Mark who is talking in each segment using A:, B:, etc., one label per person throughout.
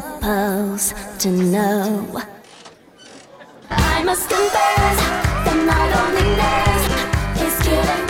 A: supposed to know. I must confess that my loneliness is killing me.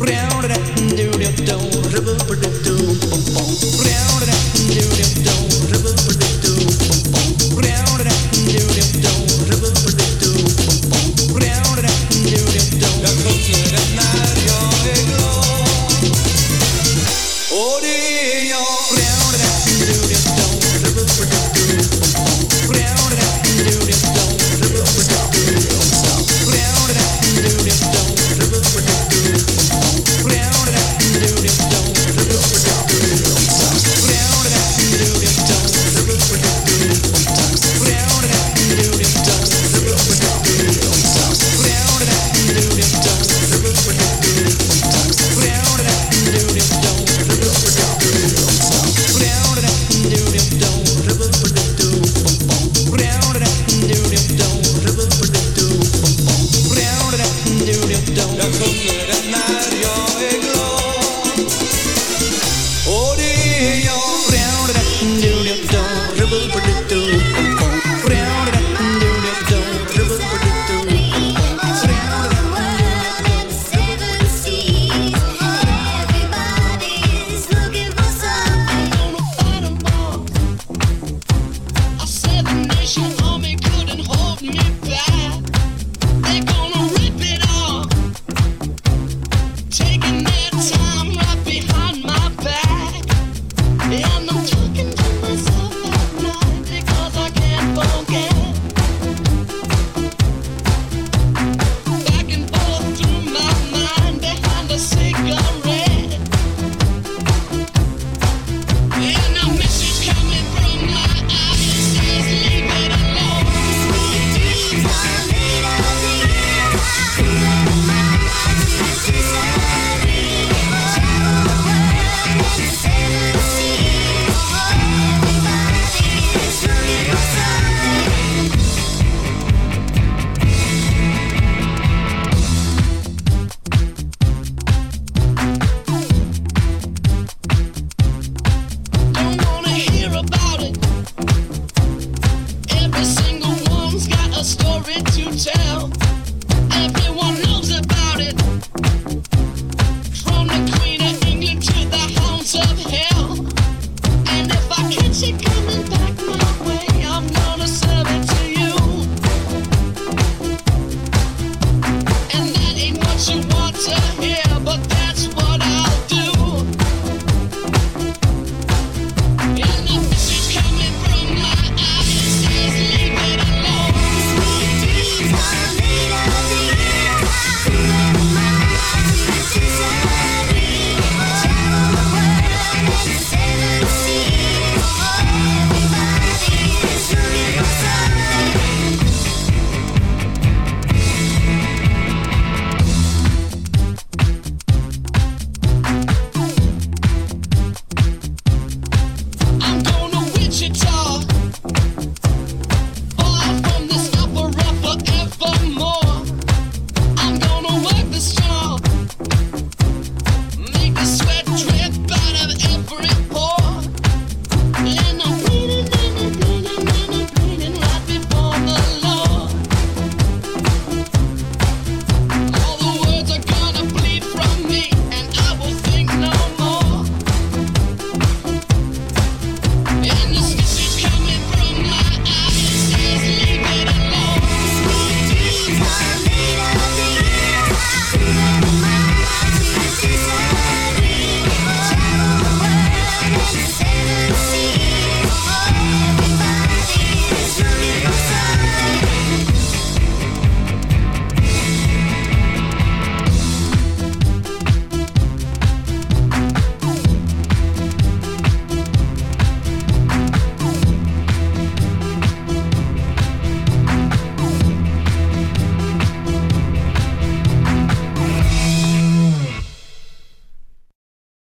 B: Round it up.